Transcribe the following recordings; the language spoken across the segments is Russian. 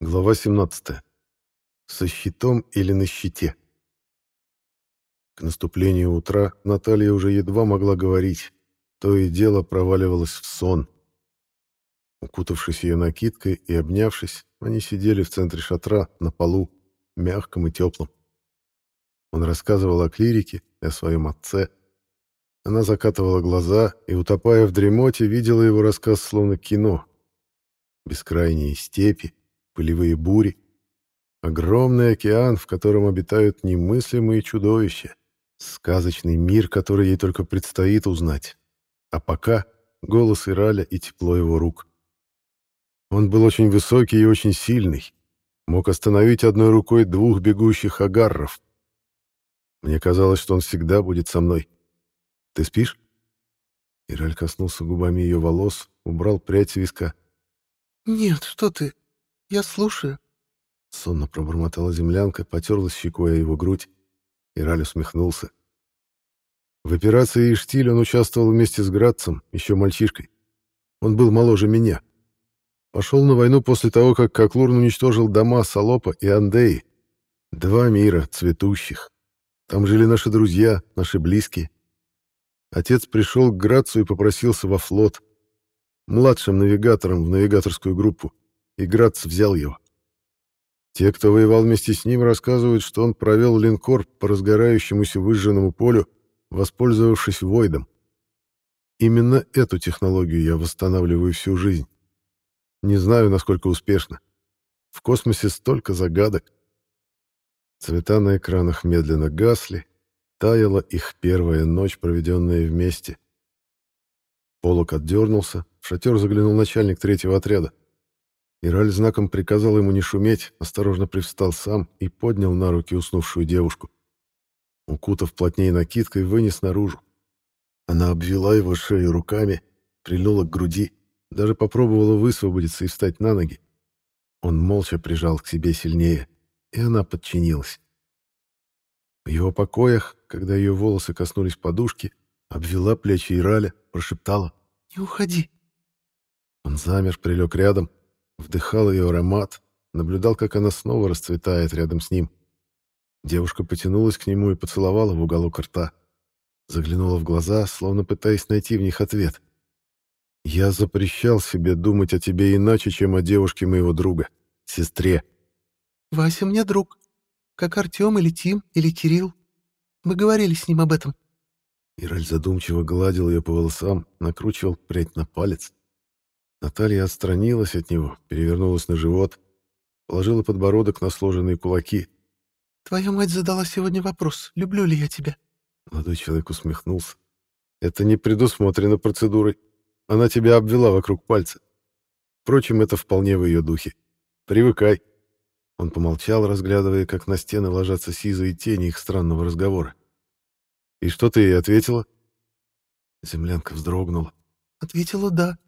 Глава 17. Со щитом или на щите. К наступлению утра Наталья уже едва могла говорить, то и дело проваливалась в сон. Укутавшись ее накидкой и обнявшись, они сидели в центре шатра, на полу, мягком и теплом. Он рассказывал о клирике и о своем отце. Она закатывала глаза и, утопая в дремоте, видела его рассказ словно кино. Бескрайние степи, пылевые бури, огромный океан, в котором обитают немыслимые чудовища, сказочный мир, который ей только предстоит узнать. А пока голос Ираля и тепло его рук. Он был очень высокий и очень сильный, мог остановить одной рукой двух бегущих агарров. Мне казалось, что он всегда будет со мной. Ты спишь? Ираль коснулся губами ее волос, убрал прядь виска. «Нет, что ты? «Я слушаю». Сонно пробормотала землянка, потерлась щекой о его грудь. Ираль усмехнулся. В операции «Иштиль» он участвовал вместе с Градцем, еще мальчишкой. Он был моложе меня. Пошел на войну после того, как Коклурн уничтожил дома Салопа и Андеи. Два мира цветущих. Там жили наши друзья, наши близкие. Отец пришел к Грацу и попросился во флот. Младшим навигатором в навигаторскую группу и Грац взял его. Те, кто воевал вместе с ним, рассказывают, что он провел линкор по разгорающемуся выжженному полю, воспользовавшись Войдом. Именно эту технологию я восстанавливаю всю жизнь. Не знаю, насколько успешно. В космосе столько загадок. Цвета на экранах медленно гасли, таяла их первая ночь, проведенная вместе. Полок отдернулся, в шатер заглянул начальник третьего отряда. Ираль знаком приказал ему не шуметь, осторожно привстал сам и поднял на руки уснувшую девушку. Укутав плотнее накидкой, вынес наружу. Она обвела его шею руками, прильнула к груди, даже попробовала высвободиться и встать на ноги. Он молча прижал к себе сильнее, и она подчинилась. В его покоях, когда ее волосы коснулись подушки, обвела плечи Ираля, прошептала «Не уходи». Он замер, прилег рядом, вдыхал ее аромат, наблюдал, как она снова расцветает рядом с ним. Девушка потянулась к нему и поцеловала в уголок рта. Заглянула в глаза, словно пытаясь найти в них ответ. «Я запрещал себе думать о тебе иначе, чем о девушке моего друга, сестре». «Вася мне друг, как Артем или Тим или Кирилл. Мы говорили с ним об этом». Ираль задумчиво гладил ее по волосам, накручивал прядь на палец. Наталья отстранилась от него, перевернулась на живот, положила подбородок на сложенные кулаки. «Твоя мать задала сегодня вопрос, люблю ли я тебя?» Молодой человек усмехнулся. «Это не предусмотрено процедурой. Она тебя обвела вокруг пальца. Впрочем, это вполне в ее духе. Привыкай». Он помолчал, разглядывая, как на стены ложатся сизые тени их странного разговора. «И что ты ей ответила?» Землянка вздрогнула. «Ответила «да».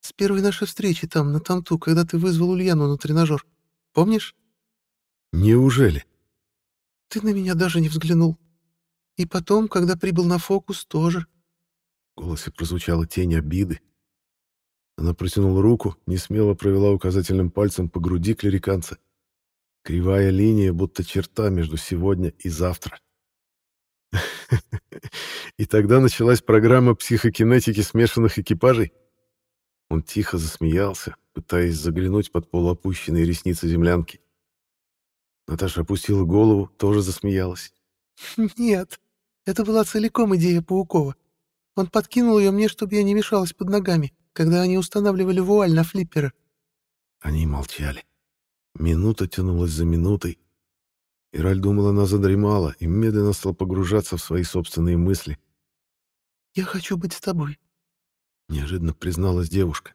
С первой нашей встречи там, на Танту, когда ты вызвал Ульяну на тренажер. Помнишь? Неужели? Ты на меня даже не взглянул. И потом, когда прибыл на фокус, тоже. В голосе прозвучала тень обиды. Она протянула руку, не смело провела указательным пальцем по груди клериканца. Кривая линия, будто черта между сегодня и завтра. И тогда началась программа психокинетики смешанных экипажей. Он тихо засмеялся, пытаясь заглянуть под полуопущенные ресницы землянки. Наташа опустила голову, тоже засмеялась. «Нет, это была целиком идея Паукова. Он подкинул ее мне, чтобы я не мешалась под ногами, когда они устанавливали вуаль на флиппера». Они молчали. Минута тянулась за минутой. Ираль думала, она задремала и медленно стала погружаться в свои собственные мысли. «Я хочу быть с тобой», — неожиданно призналась девушка.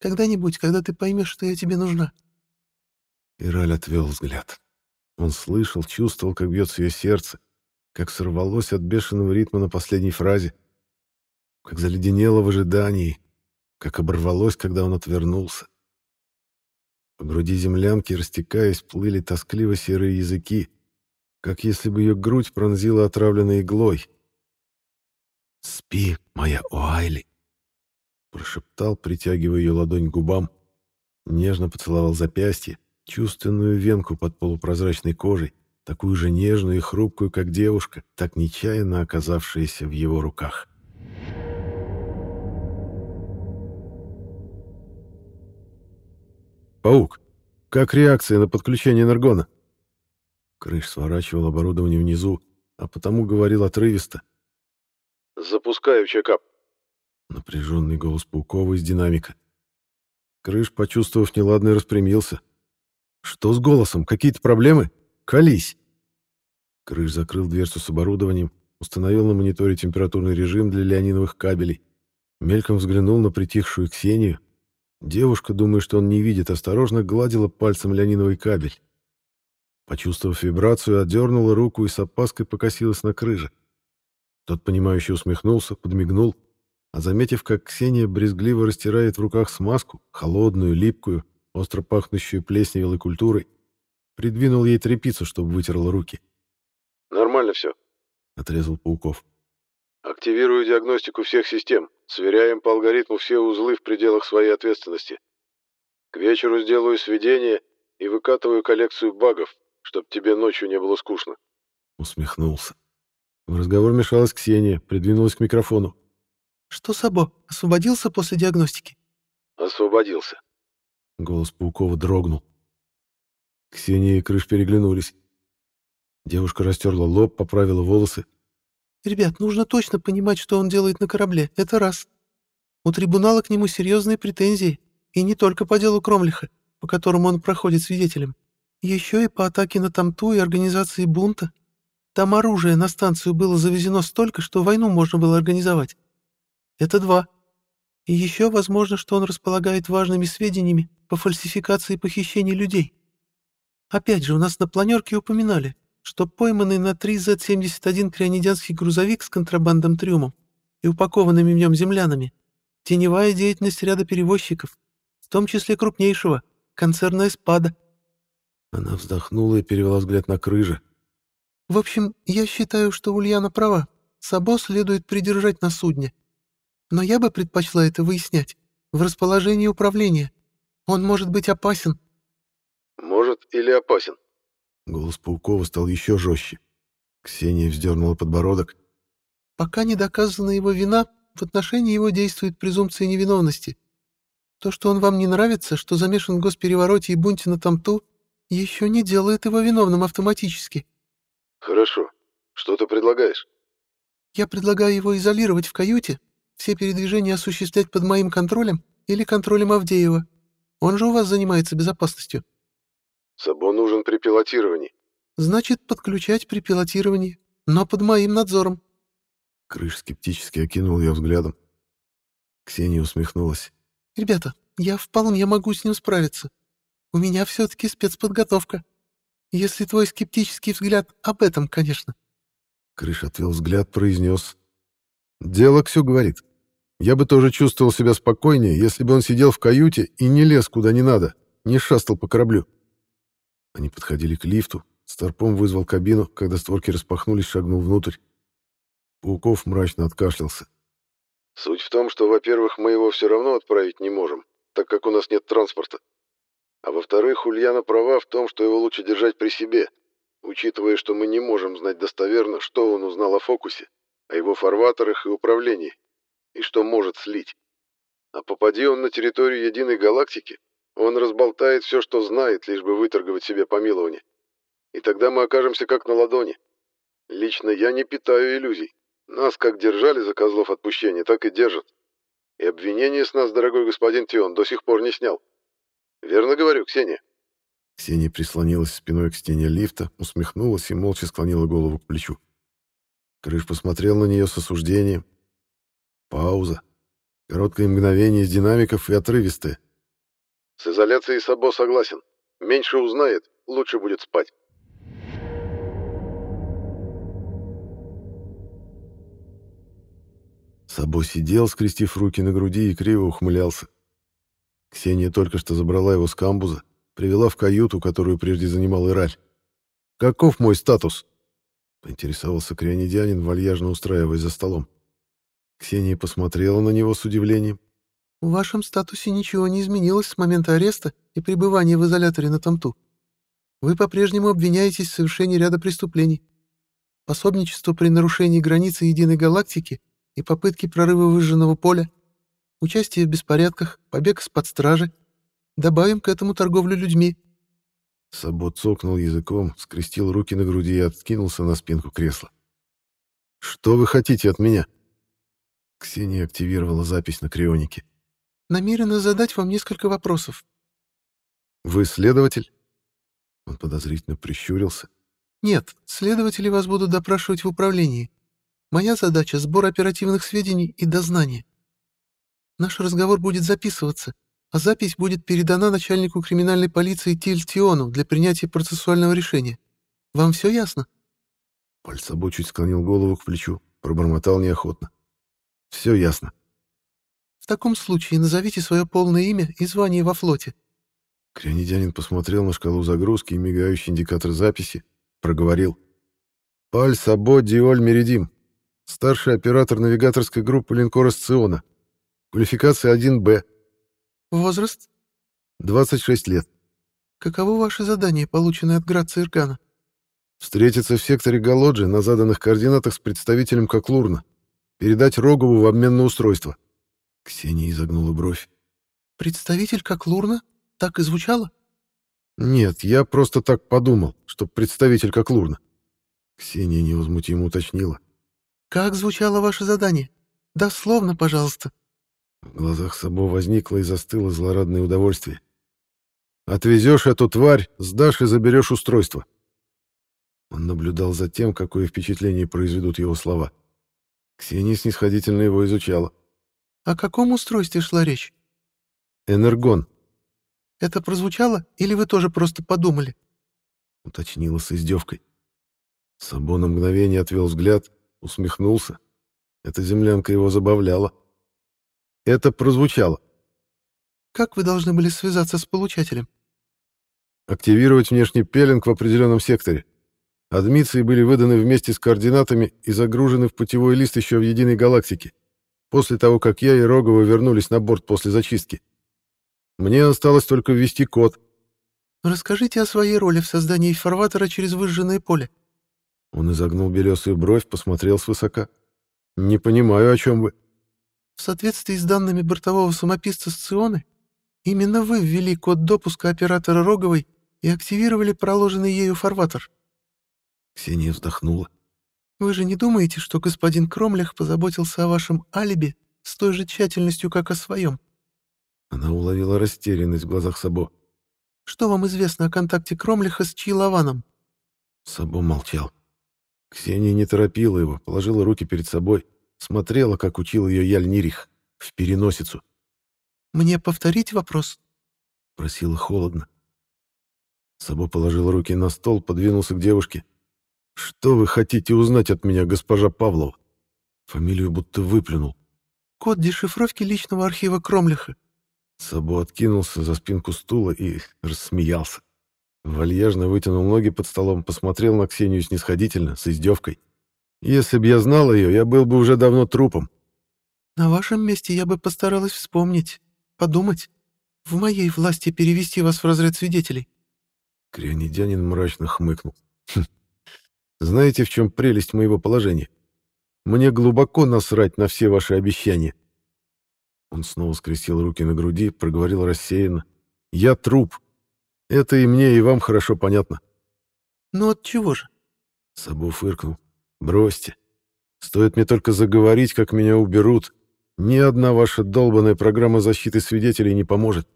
«Когда-нибудь, когда ты поймешь, что я тебе нужна». Ираль отвел взгляд. Он слышал, чувствовал, как бьется ее сердце, как сорвалось от бешеного ритма на последней фразе, как заледенело в ожидании, как оборвалось, когда он отвернулся. По груди землянки, растекаясь, плыли тоскливо серые языки, как если бы ее грудь пронзила отравленной иглой. «Спи, моя Уайли!» Прошептал, притягивая ее ладонь к губам. Нежно поцеловал запястье, чувственную венку под полупрозрачной кожей, такую же нежную и хрупкую, как девушка, так нечаянно оказавшаяся в его руках. «Паук, как реакция на подключение энергона?» Крыш сворачивал оборудование внизу, а потому говорил отрывисто. «Запускаю чекап». Напряженный голос Паукова из динамика. Крыш, почувствовав неладное, распрямился. «Что с голосом? Какие-то проблемы? Колись!» Крыш закрыл дверцу с оборудованием, установил на мониторе температурный режим для леониновых кабелей, мельком взглянул на притихшую Ксению. Девушка, думая, что он не видит, осторожно гладила пальцем леониновый кабель. Почувствовав вибрацию, отдернула руку и с опаской покосилась на крыже. Тот, понимающе усмехнулся, подмигнул, а заметив, как Ксения брезгливо растирает в руках смазку, холодную, липкую, остро пахнущую плесневелой культурой, придвинул ей тряпицу, чтобы вытерла руки. «Нормально все», — отрезал Пауков. «Активирую диагностику всех систем, сверяем по алгоритму все узлы в пределах своей ответственности. К вечеру сделаю сведение и выкатываю коллекцию багов, чтоб тебе ночью не было скучно». Усмехнулся. В разговор мешалась Ксения, придвинулась к микрофону. «Что, Сабо, освободился после диагностики?» «Освободился». Голос Паукова дрогнул. Ксения и Крыш переглянулись. Девушка растерла лоб, поправила волосы. «Ребят, нужно точно понимать, что он делает на корабле. Это раз. У трибунала к нему серьезные претензии. И не только по делу Кромлиха, по которому он проходит свидетелем. Еще и по атаке на Тамту и организации бунта. Там оружие на станцию было завезено столько, что войну можно было организовать. Это два. И еще возможно, что он располагает важными сведениями по фальсификации и похищению людей. Опять же, у нас на планерке упоминали, что пойманный на 3Z-71 крионидянский грузовик с контрабандом трюмом и упакованными в нем землянами — теневая деятельность ряда перевозчиков, в том числе крупнейшего, концерна «Эспада». Она вздохнула и перевела взгляд на крыжа. «В общем, я считаю, что Ульяна права. Сабо следует придержать на судне. Но я бы предпочла это выяснять в расположении управления. Он может быть опасен. Может или опасен? Голос Паукова стал еще жестче. Ксения вздернула подбородок. Пока не доказана его вина, в отношении его действует презумпция невиновности. То, что он вам не нравится, что замешан в госперевороте и бунте на Тамту, еще не делает его виновным автоматически. Хорошо. Что ты предлагаешь? Я предлагаю его изолировать в каюте все передвижения осуществлять под моим контролем или контролем Авдеева? Он же у вас занимается безопасностью». «Сабо нужен при пилотировании». «Значит, подключать при пилотировании, но под моим надзором». Крыш скептически окинул ее взглядом. Ксения усмехнулась. «Ребята, я вполне могу с ним справиться. У меня все-таки спецподготовка. Если твой скептический взгляд об этом, конечно». Крыш отвел взгляд, произнес. «Дело все говорит. Я бы тоже чувствовал себя спокойнее, если бы он сидел в каюте и не лез куда не надо, не шастал по кораблю. Они подходили к лифту. Старпом вызвал кабину, когда створки распахнулись, шагнул внутрь. Пауков мрачно откашлялся. «Суть в том, что, во-первых, мы его все равно отправить не можем, так как у нас нет транспорта. А во-вторых, Ульяна права в том, что его лучше держать при себе, учитывая, что мы не можем знать достоверно, что он узнал о фокусе, о его фарватерах и управлении и что может слить. А попади он на территорию единой галактики, он разболтает все, что знает, лишь бы выторговать себе помилование. И тогда мы окажемся как на ладони. Лично я не питаю иллюзий. Нас как держали за козлов отпущения, так и держат. И обвинение с нас, дорогой господин Тион, до сих пор не снял. Верно говорю, Ксения?» Ксения прислонилась спиной к стене лифта, усмехнулась и молча склонила голову к плечу. Крыш посмотрел на нее с осуждением, Пауза. Короткое мгновение из динамиков и отрывистое. С изоляцией Сабо согласен. Меньше узнает, лучше будет спать. Сабо сидел, скрестив руки на груди и криво ухмылялся. Ксения только что забрала его с камбуза, привела в каюту, которую прежде занимал Ираль. «Каков мой статус?» — поинтересовался крионидянин, вальяжно устраиваясь за столом. Ксения посмотрела на него с удивлением. В вашем статусе ничего не изменилось с момента ареста и пребывания в изоляторе на Тамту. Вы по-прежнему обвиняетесь в совершении ряда преступлений. Пособничество при нарушении границы единой галактики и попытки прорыва выжженного поля, участие в беспорядках, побег из-под стражи. Добавим к этому торговлю людьми. Сабо цокнул языком, скрестил руки на груди и откинулся на спинку кресла. «Что вы хотите от меня?» Ксения активировала запись на крионике. «Намерена задать вам несколько вопросов». «Вы следователь?» Он подозрительно прищурился. «Нет, следователи вас будут допрашивать в управлении. Моя задача — сбор оперативных сведений и дознание. Наш разговор будет записываться, а запись будет передана начальнику криминальной полиции Тильтиону для принятия процессуального решения. Вам все ясно?» Пальцабо чуть склонил голову к плечу, пробормотал неохотно. «Все ясно». «В таком случае назовите свое полное имя и звание во флоте». Крионидянин посмотрел на шкалу загрузки и мигающий индикатор записи, проговорил. «Паль Сабо Диоль Меридим, старший оператор навигаторской группы линкора «Сциона». Квалификация 1Б. Возраст? 26 лет. Каково ваше задание, полученное от Граца Иркана? Встретиться в секторе Галоджи на заданных координатах с представителем Коклурна. Передать Рогову в обмен на устройство. Ксения изогнула бровь. Представитель Коклурна? Так и звучало? Нет, я просто так подумал, что представитель Коклурна. Ксения невозмутимо уточнила. Как звучало ваше задание? Дословно, пожалуйста. В глазах Сабо возникло и застыло злорадное удовольствие. «Отвезешь эту тварь, сдашь и заберешь устройство». Он наблюдал за тем, какое впечатление произведут его слова. Ксения снисходительно его изучала. О каком устройстве шла речь? «Энергон». «Это прозвучало, или вы тоже просто подумали?» Уточнила с издевкой. Сабо на мгновение отвел взгляд, усмехнулся. Эта землянка его забавляла. Это прозвучало. Как вы должны были связаться с получателем? Активировать внешний пеленг в определенном секторе. Адмиции были выданы вместе с координатами и загружены в путевой лист еще в единой галактике, после того, как я и Рогова вернулись на борт после зачистки. Мне осталось только ввести код. Расскажите о своей роли в создании фарватера через выжженное поле. Он изогнул белесую бровь, посмотрел свысока. «Не понимаю, о чем вы». В соответствии с данными бортового самописца Сционы, именно вы ввели код допуска оператора Роговой и активировали проложенный ею фарватер. Ксения вздохнула. Вы же не думаете, что господин Кромлях позаботился о вашем алиби с той же тщательностью, как о своем? Она уловила растерянность в глазах Сабо. Что вам известно о контакте Кромлиха с Чилованом? Сабо молчал. Ксения не торопила его, положила руки перед собой, смотрела, как учил ее Яльнирих, в переносицу. «Мне повторить вопрос?» — просила холодно. Сабо положил руки на стол, подвинулся к девушке. «Что вы хотите узнать от меня, госпожа Павлова?» Фамилию будто выплюнул. «Код дешифровки личного архива Кромлиха». Сабо откинулся за спинку стула и рассмеялся. Вальяжно вытянул ноги под столом, посмотрел на Ксению снисходительно, с издевкой. «Если б я знал ее, я был бы уже давно трупом». «На вашем месте я бы постаралась вспомнить, подумать. В моей власти перевести вас в разряд свидетелей». Крионидянин мрачно хмыкнул. «Хм. «Знаете, в чем прелесть моего положения? Мне глубоко насрать на все ваши обещания». Он снова скрестил руки на груди, проговорил рассеянно. «Я труп. Это и мне, и вам хорошо понятно». «Ну от чего же?» Сабу фыркнул. «Бросьте. Стоит мне только заговорить, как меня уберут. Ни одна ваша долбанная программа защиты свидетелей не поможет».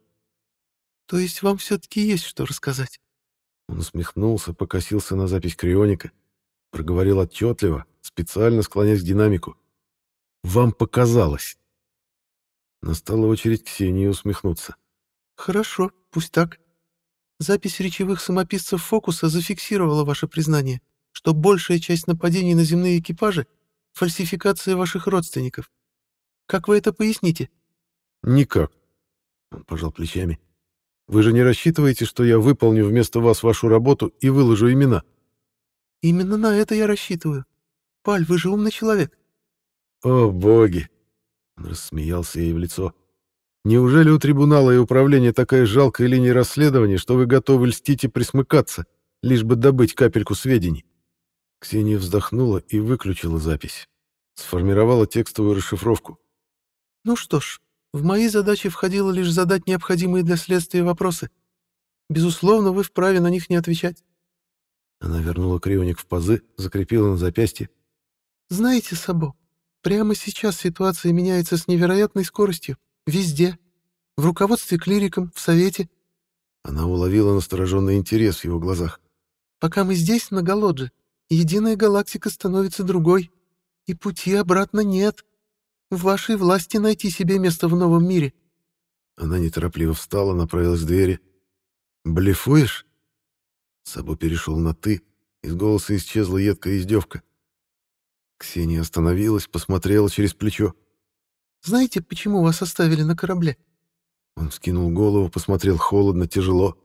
«То есть вам все-таки есть что рассказать?» Он усмехнулся, покосился на запись крионика. Проговорил отчетливо, специально склоняясь к динамику. «Вам показалось». Настала очередь Ксении усмехнуться. «Хорошо, пусть так. Запись речевых самописцев фокуса зафиксировала ваше признание, что большая часть нападений на земные экипажи — фальсификация ваших родственников. Как вы это поясните?» «Никак», — он пожал плечами. «Вы же не рассчитываете, что я выполню вместо вас вашу работу и выложу имена?» «Именно на это я рассчитываю. Паль, вы же умный человек». «О, боги!» Он рассмеялся ей в лицо. Неужели у трибунала и управления такая жалкая линия расследования, что вы готовы льстить и присмыкаться, лишь бы добыть капельку сведений?» Ксения вздохнула и выключила запись. Сформировала текстовую расшифровку. «Ну что ж, в мои задачи входило лишь задать необходимые для следствия вопросы. Безусловно, вы вправе на них не отвечать». Она вернула крионик в пазы, закрепила на запястье. «Знаете, Сабо, прямо сейчас ситуация меняется с невероятной скоростью. Везде. В руководстве клириком, в совете». Она уловила настороженный интерес в его глазах. «Пока мы здесь, на Голодже, единая галактика становится другой, и пути обратно нет. В вашей власти найти себе место в новом мире». Она неторопливо встала, направилась к двери. «Блефуешь?» Сабо перешел на «ты», из голоса исчезла едкая издевка. Ксения остановилась, посмотрела через плечо. «Знаете, почему вас оставили на корабле?» Он вскинул голову, посмотрел холодно, тяжело.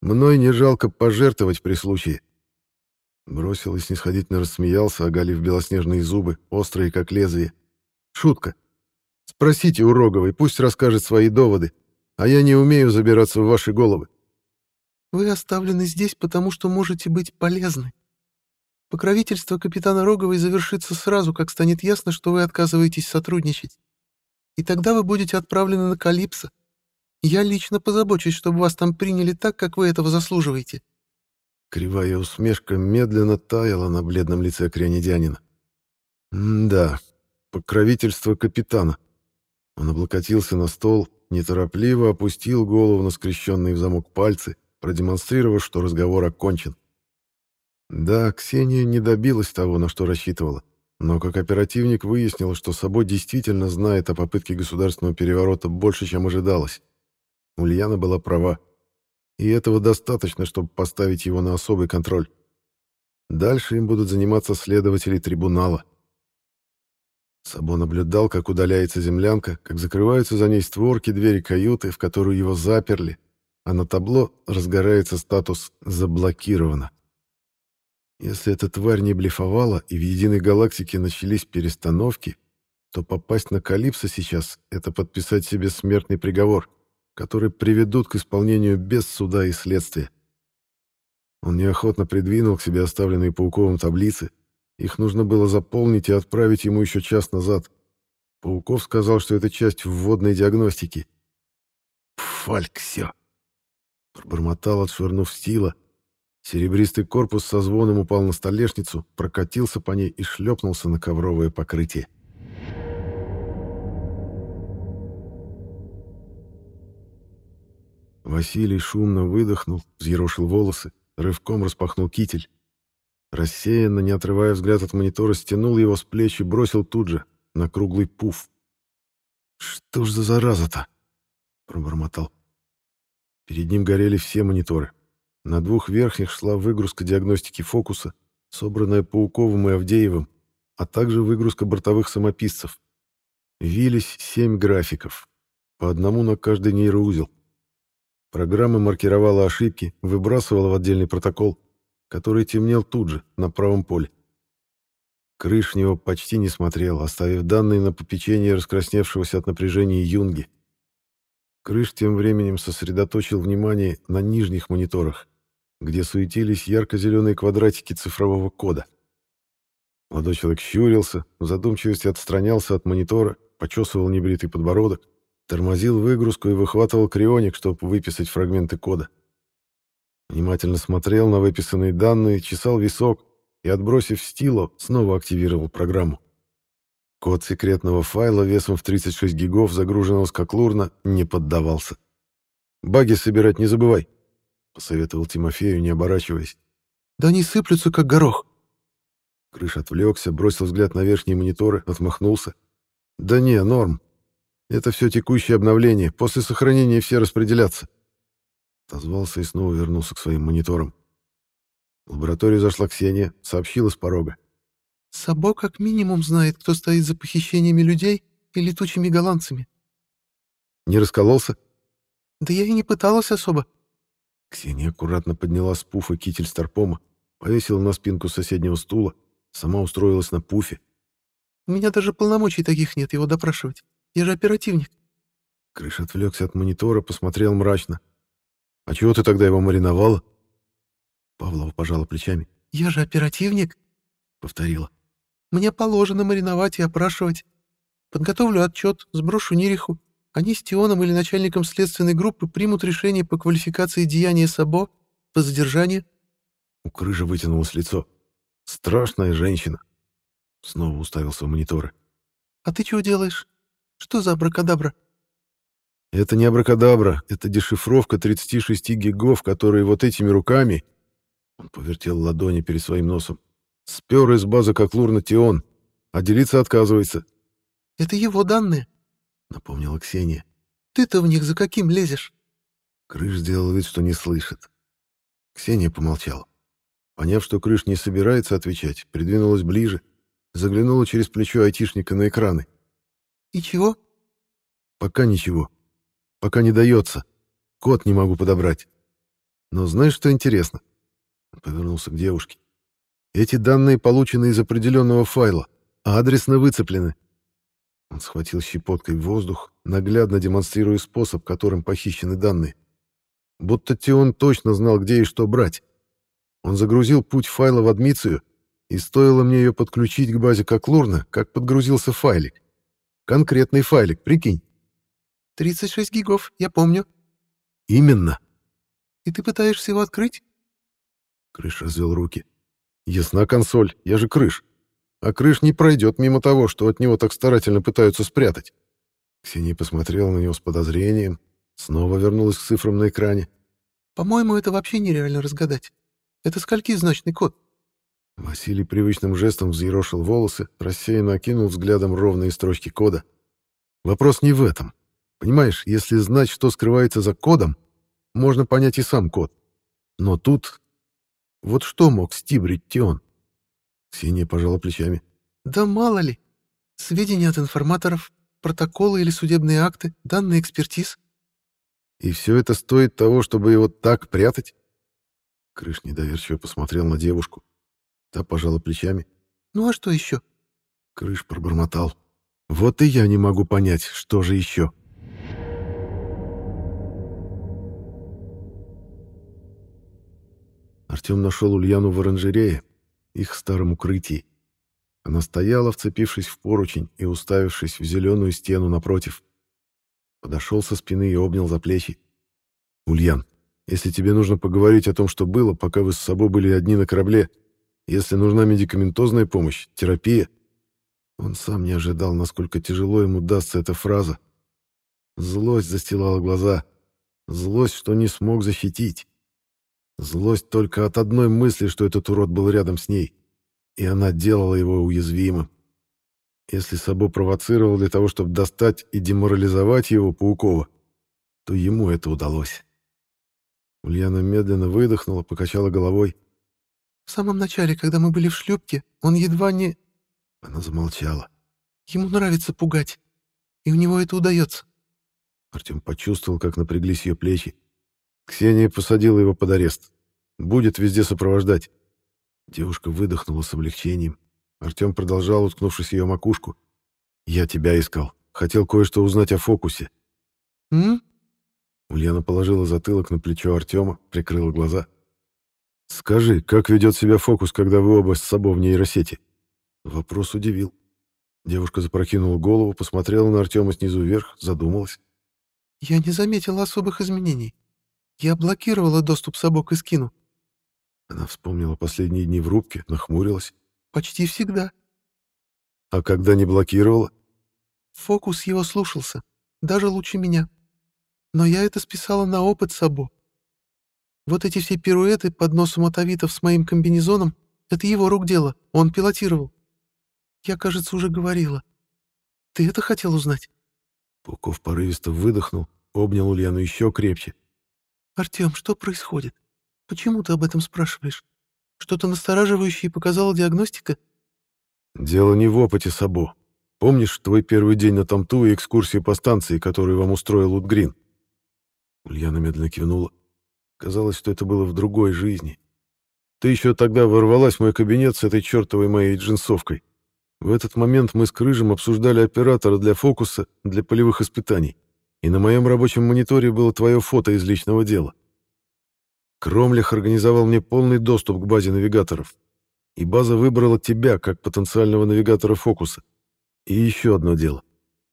«Мной не жалко пожертвовать при случае». Бросил и снисходительно рассмеялся, оголив белоснежные зубы, острые, как лезвие. «Шутка. Спросите у Роговой, пусть расскажет свои доводы, а я не умею забираться в ваши головы. Вы оставлены здесь, потому что можете быть полезны. Покровительство капитана Роговой завершится сразу, как станет ясно, что вы отказываетесь сотрудничать. И тогда вы будете отправлены на Калипсо. Я лично позабочусь, чтобы вас там приняли так, как вы этого заслуживаете». Кривая усмешка медленно таяла на бледном лице крянедянина. «Да, покровительство капитана». Он облокотился на стол, неторопливо опустил голову на скрещенные в замок пальцы, продемонстрировав, что разговор окончен. Да, Ксения не добилась того, на что рассчитывала, но как оперативник выяснила, что Собой действительно знает о попытке государственного переворота больше, чем ожидалось. Ульяна была права. И этого достаточно, чтобы поставить его на особый контроль. Дальше им будут заниматься следователи трибунала. Сабо наблюдал, как удаляется землянка, как закрываются за ней створки двери каюты, в которую его заперли, а на табло разгорается статус «Заблокировано». Если эта тварь не блефовала и в единой галактике начались перестановки, то попасть на Калипсо сейчас — это подписать себе смертный приговор, который приведут к исполнению без суда и следствия. Он неохотно придвинул к себе оставленные Пауковым таблицы. Их нужно было заполнить и отправить ему еще час назад. Пауков сказал, что это часть вводной диагностики. «Пфальк, все!» Пробормотал, отшвырнув стила. Серебристый корпус со звоном упал на столешницу, прокатился по ней и шлепнулся на ковровое покрытие. Василий шумно выдохнул, взъерошил волосы, рывком распахнул китель. Рассеянно, не отрывая взгляд от монитора, стянул его с плеч и бросил тут же, на круглый пуф. «Что ж за зараза-то?» — пробормотал. Перед ним горели все мониторы. На двух верхних шла выгрузка диагностики фокуса, собранная Пауковым и Авдеевым, а также выгрузка бортовых самописцев. Вились семь графиков, по одному на каждый нейроузел. Программа маркировала ошибки, выбрасывала в отдельный протокол, который темнел тут же, на правом поле. Крыш него почти не смотрел, оставив данные на попечение раскрасневшегося от напряжения Юнги. Крыш тем временем сосредоточил внимание на нижних мониторах, где суетились ярко-зеленые квадратики цифрового кода. Молодой человек щурился, в задумчивости отстранялся от монитора, почесывал небритый подбородок, тормозил выгрузку и выхватывал крионик, чтобы выписать фрагменты кода. Внимательно смотрел на выписанные данные, чесал висок и, отбросив стило, снова активировал программу. Код секретного файла весом в 36 гигов, загруженного с Коклурна, не поддавался. «Баги собирать не забывай», — посоветовал Тимофею, не оборачиваясь. «Да они сыплются, как горох». Крыш отвлекся, бросил взгляд на верхние мониторы, отмахнулся. «Да не, норм. Это все текущее обновление. После сохранения все распределятся». Отозвался и снова вернулся к своим мониторам. В лабораторию зашла Ксения, сообщила с порога. Сабо как минимум знает, кто стоит за похищениями людей и летучими голландцами. Не раскололся? Да я и не пыталась особо. Ксения аккуратно подняла с пуфа китель Старпома, повесила на спинку соседнего стула, сама устроилась на пуфе. У меня даже полномочий таких нет его допрашивать. Я же оперативник. Крыш отвлекся от монитора, посмотрел мрачно. «А чего ты тогда его мариновала?» Павлова пожала плечами. «Я же оперативник», — повторила. «Мне положено мариновать и опрашивать. Подготовлю отчет, сброшу Нериху. Они с Тионом или начальником следственной группы примут решение по квалификации деяния Сабо, по задержанию». У Крыжа вытянулось лицо. «Страшная женщина». Снова уставился в мониторы. «А ты чего делаешь? Что за абракадабра?» Это не абракадабра, это дешифровка 36 гигов, которые вот этими руками... Он повертел ладони перед своим носом. Спер из базы как Лурнатион, а делиться отказывается. «Это его данные», — напомнила Ксения. «Ты-то в них за каким лезешь?» Крыш сделал вид, что не слышит. Ксения помолчала. Поняв, что Крыш не собирается отвечать, придвинулась ближе, заглянула через плечо айтишника на экраны. «И чего?» «Пока ничего. Пока не дается. Код не могу подобрать. Но знаешь, что интересно? Он повернулся к девушке. Эти данные получены из определенного файла, а адресно выцеплены. Он схватил щепоткой воздух, наглядно демонстрируя способ, которым похищены данные. Будто Тион точно знал, где и что брать. Он загрузил путь файла в адмицию, и стоило мне ее подключить к базе как Лурна, как подгрузился файлик. Конкретный файлик, прикинь. 36 гигов, я помню. Именно. И ты пытаешься его открыть? Крыш развел руки. Ясна консоль, я же Крыш. А Крыш не пройдет мимо того, что от него так старательно пытаются спрятать. Ксения посмотрела на него с подозрением, снова вернулась к цифрам на экране. По-моему, это вообще нереально разгадать. Это скольки значный код? Василий привычным жестом взъерошил волосы, рассеянно окинул взглядом ровные строчки кода. Вопрос не в этом. Понимаешь, если знать, что скрывается за кодом, можно понять и сам код. Но тут... Вот что мог стибрить Тион? Ксения пожала плечами. Да мало ли. Сведения от информаторов, протоколы или судебные акты, данные экспертиз. И все это стоит того, чтобы его так прятать? Крыш недоверчиво посмотрел на девушку. Та пожала плечами. Ну а что еще? Крыш пробормотал. Вот и я не могу понять, что же еще. Артем нашел Ульяну в оранжерее, их старом укрытии. Она стояла, вцепившись в поручень и уставившись в зеленую стену напротив. Подошел со спины и обнял за плечи. «Ульян, если тебе нужно поговорить о том, что было, пока вы с собой были одни на корабле, если нужна медикаментозная помощь, терапия...» Он сам не ожидал, насколько тяжело ему дастся эта фраза. Злость застилала глаза. Злость, что не смог защитить. Злость только от одной мысли, что этот урод был рядом с ней. И она делала его уязвимым. Если Сабо провоцировал для того, чтобы достать и деморализовать его, Паукова, то ему это удалось. Ульяна медленно выдохнула, покачала головой. «В самом начале, когда мы были в шлюпке, он едва не...» Она замолчала. «Ему нравится пугать, и у него это удается». Артем почувствовал, как напряглись ее плечи. Ксения посадила его под арест. Будет везде сопровождать. Девушка выдохнула с облегчением. Артем продолжал, уткнувшись ее макушку. «Я тебя искал. Хотел кое-что узнать о фокусе». «М?» Ульяна положила затылок на плечо Артема, прикрыла глаза. «Скажи, как ведет себя фокус, когда вы оба с собой в нейросети?» Вопрос удивил. Девушка запрокинула голову, посмотрела на Артема снизу вверх, задумалась. «Я не заметила особых изменений. Я блокировала доступ Сабо к Искину». Она вспомнила последние дни в рубке, нахмурилась. «Почти всегда». «А когда не блокировала?» «Фокус его слушался. Даже лучше меня. Но я это списала на опыт Сабо. Вот эти все пируэты под носом атовитов с моим комбинезоном — это его рук дело, он пилотировал. Я, кажется, уже говорила. Ты это хотел узнать?» Пауков порывисто выдохнул, обнял Ульяну еще крепче. «Артем, что происходит? Почему ты об этом спрашиваешь? Что-то настораживающее показала диагностика?» «Дело не в опыте Сабо. Помнишь твой первый день на Тамту и экскурсии по станции, которую вам устроил Утгрин?» Ульяна медленно кивнула. Казалось, что это было в другой жизни. Ты еще тогда ворвалась в мой кабинет с этой чертовой моей джинсовкой. В этот момент мы с Крыжем обсуждали оператора для фокуса для полевых испытаний. И на моем рабочем мониторе было твое фото из личного дела. Кромлях организовал мне полный доступ к базе навигаторов. И база выбрала тебя как потенциального навигатора фокуса. И еще одно дело,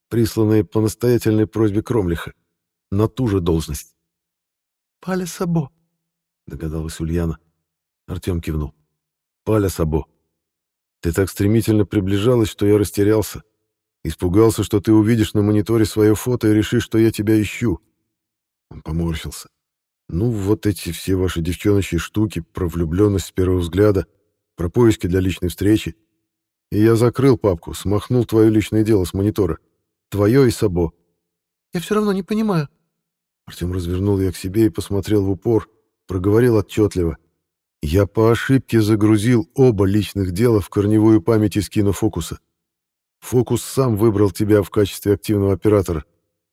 присланное по настоятельной просьбе Кромлиха, на ту же должность. «Паля Сабо», — догадалась Ульяна. Артем кивнул. «Паля Сабо, ты так стремительно приближалась, что я растерялся. Испугался, что ты увидишь на мониторе свое фото и решишь, что я тебя ищу». Он поморщился. «Ну, вот эти все ваши девчоночьи штуки про влюбленность с первого взгляда, про поиски для личной встречи. И я закрыл папку, смахнул твое личное дело с монитора. Твое и Сабо. Я все равно не понимаю. Артем развернул ее к себе и посмотрел в упор, проговорил отчетливо. Я по ошибке загрузил оба личных дела в корневую память из кинофокуса. Фокус сам выбрал тебя в качестве активного оператора.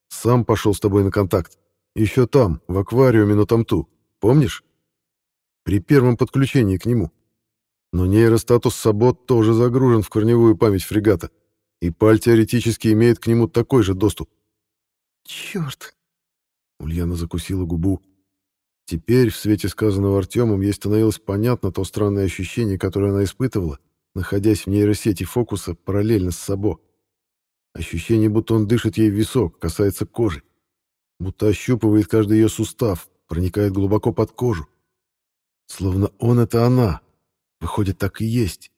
Сам пошел с тобой на контакт. Еще там, в аквариуме на Тамту. Помнишь? При первом подключении к нему. Но нейростатус Сабот тоже загружен в корневую память фрегата, и Паль теоретически имеет к нему такой же доступ. «Черт!» Ульяна закусила губу. Теперь, в свете сказанного Артемом, ей становилось понятно то странное ощущение, которое она испытывала, находясь в нейросети фокуса параллельно с Сабо. Ощущение, будто он дышит ей в висок, касается кожи. Будто ощупывает каждый ее сустав, проникает глубоко под кожу. Словно он — это она, Выходит, так и есть.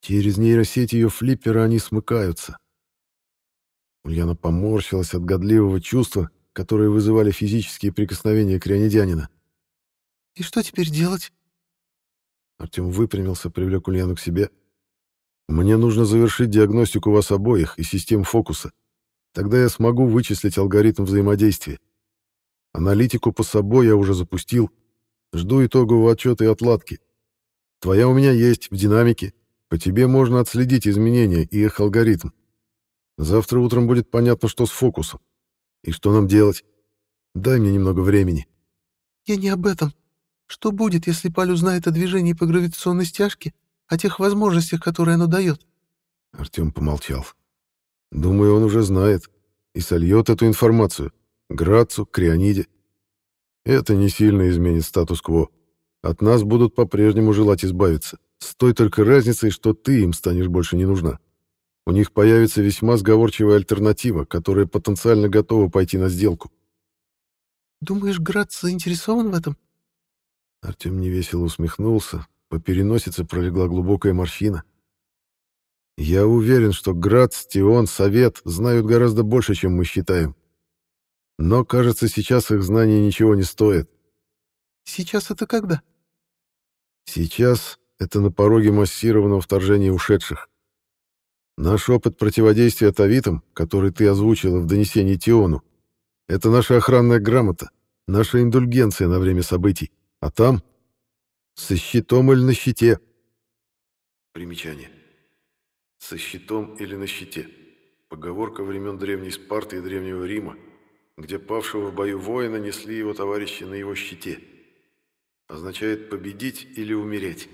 Через нейросеть ее флиппера они смыкаются. Ульяна поморщилась от годливого чувства, которое вызывали физические прикосновения крионидянина. «И что теперь делать?» Артем выпрямился, привлек Ульяну к себе. «Мне нужно завершить диагностику вас обоих и систем фокуса. Тогда я смогу вычислить алгоритм взаимодействия. Аналитику по собой я уже запустил. Жду итогового отчета и отладки. Твоя у меня есть в динамике. По тебе можно отследить изменения и их алгоритм. Завтра утром будет понятно, что с фокусом. И что нам делать. Дай мне немного времени. Я не об этом. Что будет, если Паль узнает о движении по гравитационной стяжке, о тех возможностях, которые оно дает? Артем помолчал. Думаю, он уже знает и сольет эту информацию Грацу, Криониде. Это не сильно изменит статус-кво. От нас будут по-прежнему желать избавиться. С той только разницей, что ты им станешь больше не нужна. У них появится весьма сговорчивая альтернатива, которая потенциально готова пойти на сделку. «Думаешь, Грац заинтересован в этом?» Артем невесело усмехнулся. По переносице пролегла глубокая морщина. «Я уверен, что Грац, Тион, Совет знают гораздо больше, чем мы считаем. Но, кажется, сейчас их знания ничего не стоят. Сейчас это когда? Сейчас это на пороге массированного вторжения ушедших. Наш опыт противодействия тавитам, который ты озвучила в донесении Тиону, это наша охранная грамота, наша индульгенция на время событий. А там со щитом или на щите. Примечание. Со щитом или на щите. Поговорка времен Древней Спарты и Древнего Рима, где павшего в бою воина несли его товарищи на его щите означает победить или умереть.